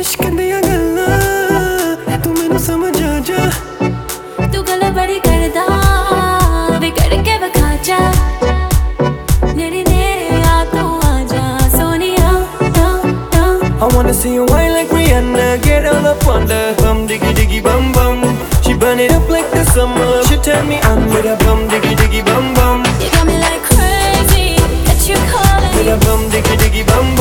इश्क दिया गल्ला तू मैनू समझ आ जा तू गल बड़ी करदा बिगड़ के बखा जा नेरे नेरे आ तू आ जा Sonia I wanna see you wine like Rihanna Get all up on the hum Diggy diggy bum bum She burn it up like the summer turn me on with a bum diggy diggy bum bum. You got me like crazy that you calling. With a bum diggy diggy bum bum.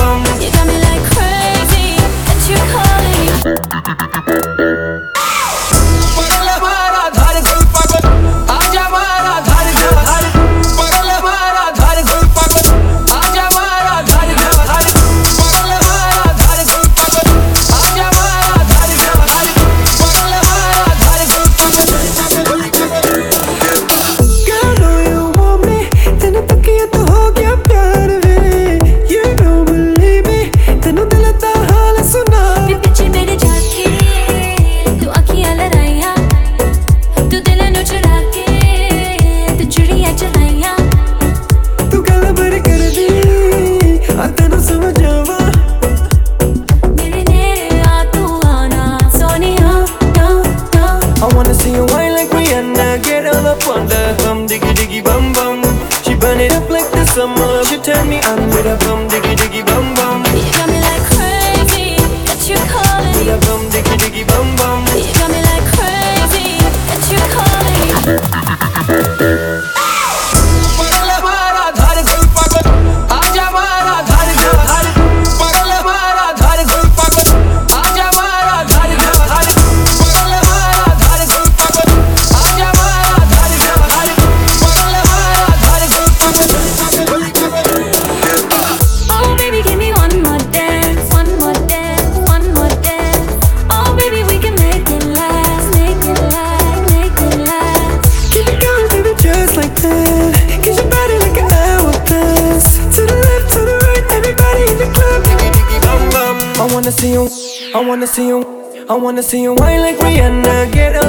some love, you turn me on with a bum diggy diggy bum. wanna see you, I wanna see you, I wanna see you wine like Rihanna. Get up.